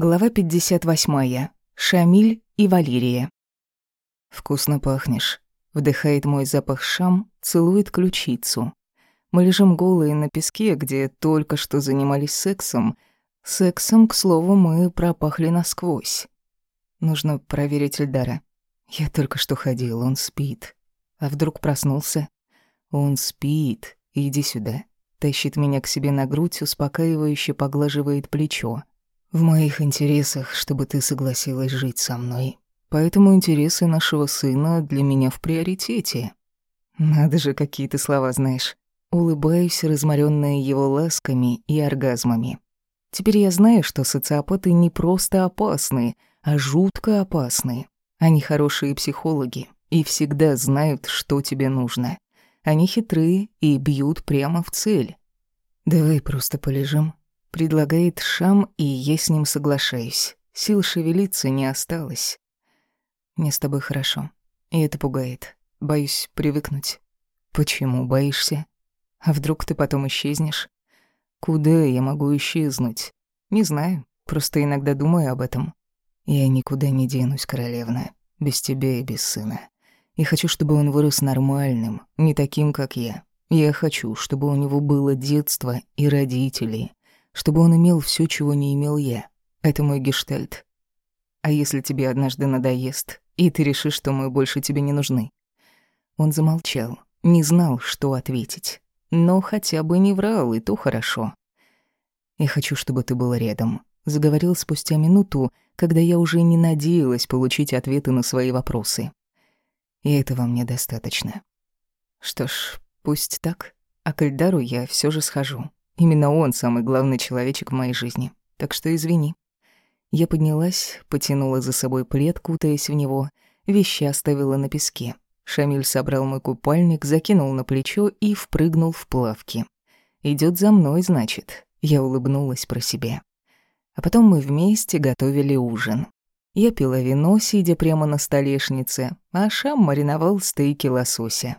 Глава 58. Шамиль и Валерия. «Вкусно пахнешь», — вдыхает мой запах шам, целует ключицу. Мы лежим голые на песке, где только что занимались сексом. Сексом, к слову, мы пропахли насквозь. Нужно проверить Эльдара. Я только что ходил, он спит. А вдруг проснулся? Он спит. Иди сюда. Тащит меня к себе на грудь, успокаивающе поглаживает плечо. В моих интересах, чтобы ты согласилась жить со мной. Поэтому интересы нашего сына для меня в приоритете. Надо же, какие ты слова знаешь. Улыбаюсь, разморённая его ласками и оргазмами. Теперь я знаю, что социопаты не просто опасны, а жутко опасны. Они хорошие психологи и всегда знают, что тебе нужно. Они хитрые и бьют прямо в цель. Давай просто полежим, Предлагает Шам, и я с ним соглашаюсь. Сил шевелиться не осталось. Мне с тобой хорошо. И это пугает. Боюсь привыкнуть. Почему боишься? А вдруг ты потом исчезнешь? Куда я могу исчезнуть? Не знаю. Просто иногда думаю об этом. Я никуда не денусь, королевна. Без тебя и без сына. И хочу, чтобы он вырос нормальным, не таким, как я. Я хочу, чтобы у него было детство и родители чтобы он имел все, чего не имел я. Это мой гештальт. А если тебе однажды надоест, и ты решишь, что мы больше тебе не нужны?» Он замолчал, не знал, что ответить. Но хотя бы не врал, и то хорошо. «Я хочу, чтобы ты был рядом», — заговорил спустя минуту, когда я уже не надеялась получить ответы на свои вопросы. И этого мне достаточно. Что ж, пусть так, а к Эльдару я все же схожу. Именно он самый главный человечек в моей жизни. Так что извини. Я поднялась, потянула за собой плед, кутаясь в него, вещи оставила на песке. Шамиль собрал мой купальник, закинул на плечо и впрыгнул в плавки. Идет за мной, значит. Я улыбнулась про себя. А потом мы вместе готовили ужин. Я пила вино, сидя прямо на столешнице, а Шам мариновал стейки лосося.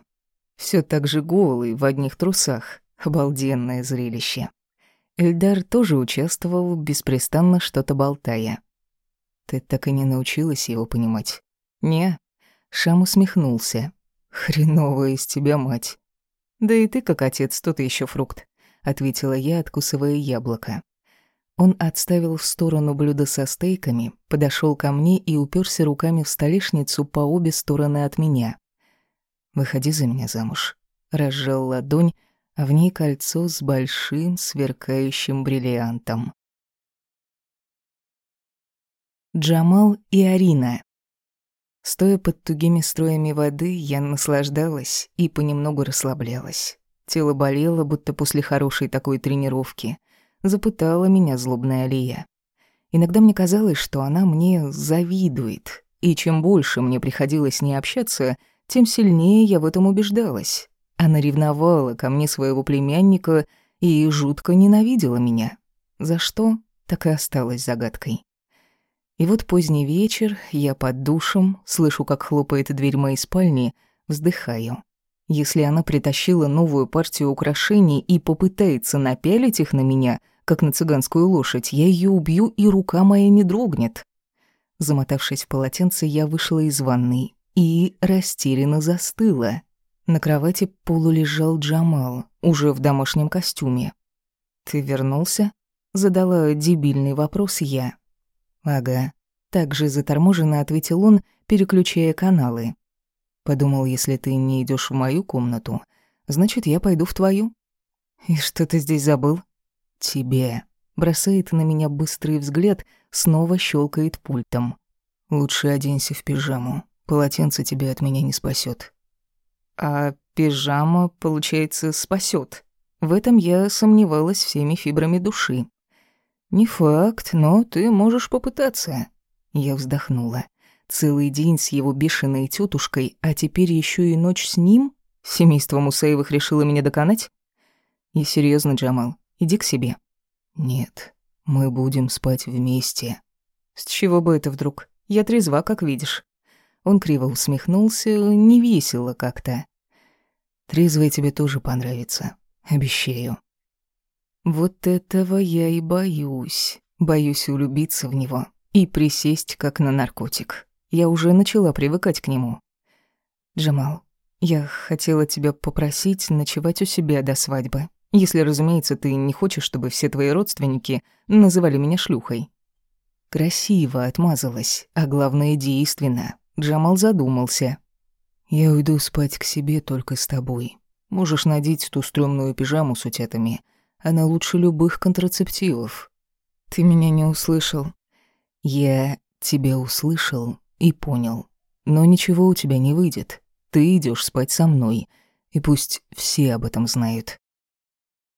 Все так же голый, в одних трусах. Обалденное зрелище. Эльдар тоже участвовал, беспрестанно что-то болтая. «Ты так и не научилась его понимать?» «Не». Шам усмехнулся. «Хреновая из тебя мать». «Да и ты, как отец, тот еще фрукт», — ответила я, откусывая яблоко. Он отставил в сторону блюдо со стейками, подошел ко мне и уперся руками в столешницу по обе стороны от меня. «Выходи за меня замуж», — разжал ладонь, в ней кольцо с большим сверкающим бриллиантом. Джамал и Арина. Стоя под тугими строями воды, я наслаждалась и понемногу расслаблялась. Тело болело, будто после хорошей такой тренировки. Запытала меня злобная Алия. Иногда мне казалось, что она мне завидует, и чем больше мне приходилось с ней общаться, тем сильнее я в этом убеждалась. Она ревновала ко мне своего племянника и жутко ненавидела меня. За что, так и осталась загадкой. И вот поздний вечер, я под душем, слышу, как хлопает дверь моей спальни, вздыхаю. Если она притащила новую партию украшений и попытается напялить их на меня, как на цыганскую лошадь, я ее убью, и рука моя не дрогнет. Замотавшись в полотенце, я вышла из ванной и растерянно застыла. На кровати полулежал Джамал, уже в домашнем костюме. «Ты вернулся?» — задала дебильный вопрос я. «Ага». Также заторможенно ответил он, переключая каналы. «Подумал, если ты не идешь в мою комнату, значит, я пойду в твою». «И что ты здесь забыл?» «Тебе». Бросает на меня быстрый взгляд, снова щелкает пультом. «Лучше оденься в пижаму. Полотенце тебя от меня не спасет. А пижама, получается, спасет. В этом я сомневалась всеми фибрами души. Не факт, но ты можешь попытаться. Я вздохнула. Целый день с его бешеной тетушкой, а теперь еще и ночь с ним? Семейство Мусаевых решило меня доконать? И серьезно, Джамал, иди к себе. Нет, мы будем спать вместе. С чего бы это вдруг? Я трезва, как видишь. Он криво усмехнулся, невесело как-то. Трезвая тебе тоже понравится. Обещаю. Вот этого я и боюсь. Боюсь улюбиться в него и присесть как на наркотик. Я уже начала привыкать к нему. Джамал, я хотела тебя попросить ночевать у себя до свадьбы. Если, разумеется, ты не хочешь, чтобы все твои родственники называли меня шлюхой. Красиво отмазалась, а главное, действенно. Джамал задумался. Я уйду спать к себе только с тобой. Можешь надеть ту стрёмную пижаму с утятами. Она лучше любых контрацептивов. Ты меня не услышал. Я тебя услышал и понял. Но ничего у тебя не выйдет. Ты идешь спать со мной. И пусть все об этом знают.